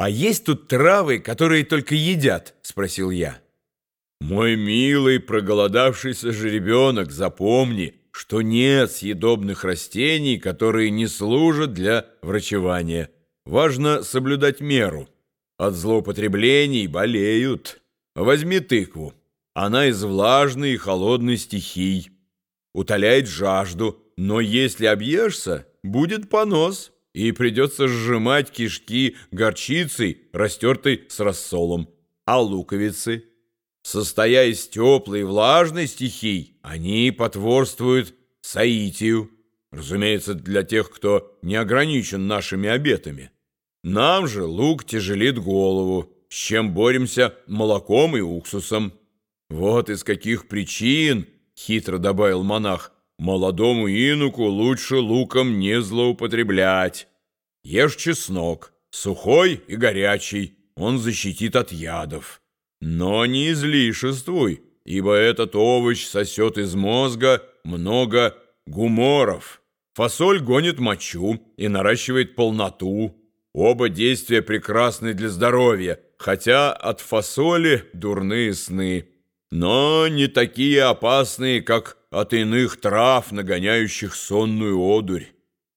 «А есть тут травы, которые только едят?» — спросил я. «Мой милый проголодавшийся жеребенок, запомни, что нет съедобных растений, которые не служат для врачевания. Важно соблюдать меру. От злоупотреблений болеют. Возьми тыкву. Она из влажной и холодной стихий. Утоляет жажду, но если объешься, будет понос, и придется сжимать кишки горчицей, растертой с рассолом. А луковицы, состоя из теплой и влажной стихий, они потворствуют соитию, разумеется, для тех, кто не ограничен нашими обетами. Нам же лук тяжелит голову, с чем боремся молоком и уксусом. Вот из каких причин, хитро добавил монах, молодому инуку лучше луком не злоупотреблять. Ешь чеснок, сухой и горячий, он защитит от ядов. Но не излишествуй, ибо этот овощ сосет из мозга много гуморов. Фасоль гонит мочу и наращивает полноту. Оба действия прекрасны для здоровья, хотя от фасоли дурные сны, но не такие опасные, как от иных трав, нагоняющих сонную одурь.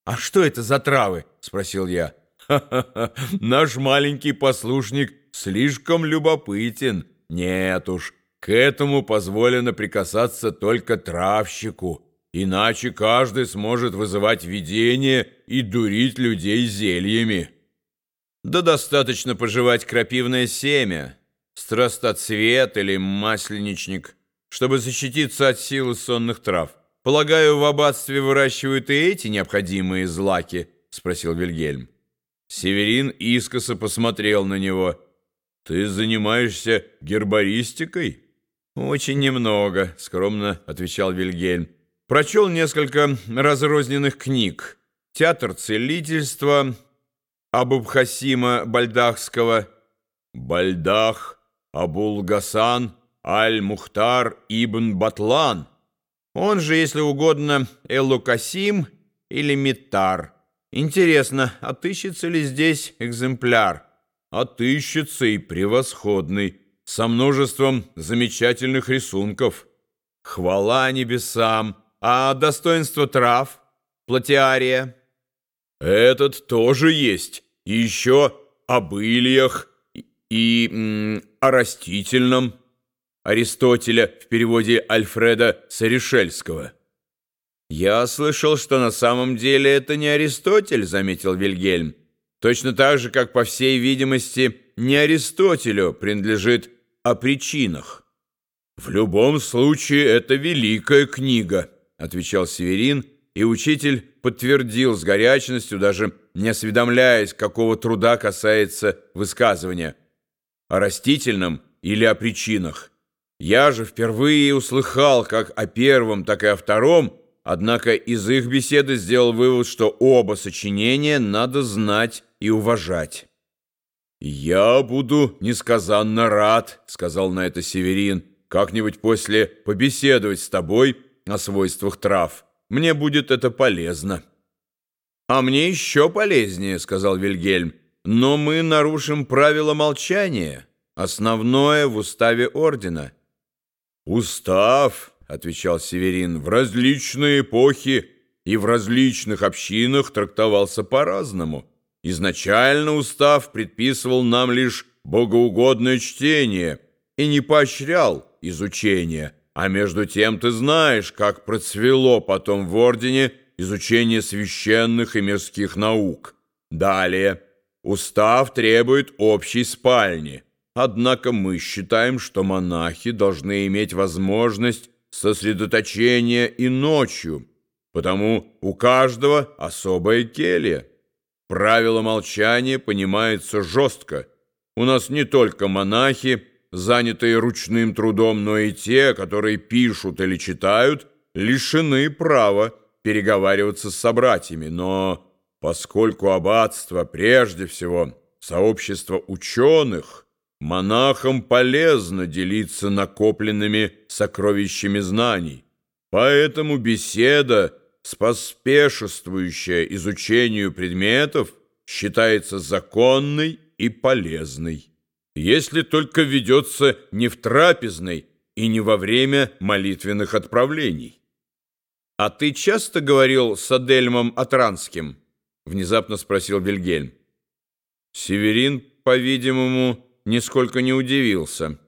«А что это за травы?» — спросил я. «Ха-ха-ха, наш маленький послушник слишком любопытен. Нет уж, к этому позволено прикасаться только травщику, иначе каждый сможет вызывать видение и дурить людей зельями». Да достаточно пожевать крапивное семя, страстоцвет или масленичник, чтобы защититься от силы сонных трав. Полагаю, в аббатстве выращивают и эти необходимые злаки, спросил Вильгельм. Северин искоса посмотрел на него. Ты занимаешься гербаристикой? Очень немного, скромно отвечал Вильгельм. Прочел несколько разрозненных книг. Театр целительства, Абубхасима Бальдахского, Бальдах, Абулгасан, Аль-Мухтар ибн Батлан, он же, если угодно, Элукасим или Митар. Интересно, отыщется ли здесь экземпляр? Отыщется и превосходный, со множеством замечательных рисунков. Хвала небесам! А достоинство трав? Платиария? Этот тоже есть и еще об ильях и о растительном Аристотеля в переводе Альфреда Саришельского. «Я слышал, что на самом деле это не Аристотель», — заметил Вильгельм. «Точно так же, как, по всей видимости, не Аристотелю принадлежит о причинах». «В любом случае, это великая книга», — отвечал Северин, и учитель подтвердил с горячностью, даже не осведомляясь, какого труда касается высказывания, о растительном или о причинах. Я же впервые услыхал как о первом, так и о втором, однако из их беседы сделал вывод, что оба сочинения надо знать и уважать. «Я буду несказанно рад», — сказал на это Северин, «как-нибудь после побеседовать с тобой о свойствах трав». Мне будет это полезно». «А мне еще полезнее», — сказал Вильгельм. «Но мы нарушим правила молчания, основное в уставе ордена». «Устав», — отвечал Северин, — «в различные эпохи и в различных общинах трактовался по-разному. Изначально устав предписывал нам лишь богоугодное чтение и не поощрял изучение». А между тем ты знаешь, как процвело потом в Ордене изучение священных и мирских наук. Далее. Устав требует общей спальни. Однако мы считаем, что монахи должны иметь возможность сосредоточения и ночью, потому у каждого особая келья. Правило молчания понимается жестко. У нас не только монахи, занятые ручным трудом, но и те, которые пишут или читают, лишены права переговариваться с собратьями. Но поскольку аббатство прежде всего сообщество ученых, монахам полезно делиться накопленными сокровищами знаний. Поэтому беседа, споспешествующая изучению предметов, считается законной и полезной, если только ведется не в трапезной и не во время молитвенных отправлений. «А ты часто говорил с Адельмом Атранским?» — внезапно спросил Вильгельм. Северин, по-видимому, нисколько не удивился.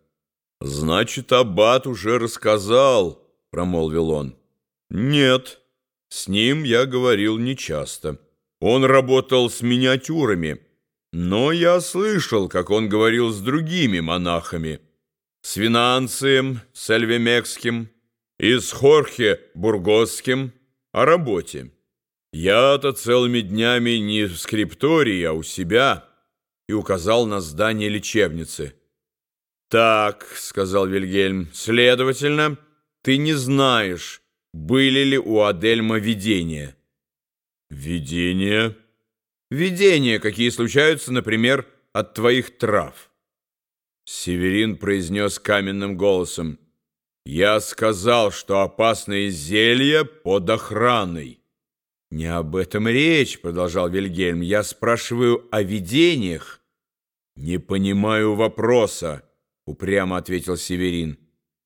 «Значит, Аббат уже рассказал», — промолвил он. «Нет, с ним я говорил нечасто. Он работал с миниатюрами, но я слышал, как он говорил с другими монахами, с Винанцием, с Эльвемекским и с Хорхе Бургосским о работе. Я-то целыми днями не в скриптории, а у себя» и указал на здание лечебницы. «Так», — сказал Вильгельм, — «следовательно, ты не знаешь, были ли у Адельма видения». «Видения?» «Видения, какие случаются, например, от твоих трав». Северин произнес каменным голосом. «Я сказал, что опасные зелья под охраной». «Не об этом речь», — продолжал Вильгельм. «Я спрашиваю о видениях». «Не понимаю вопроса», — упрямо ответил Северин.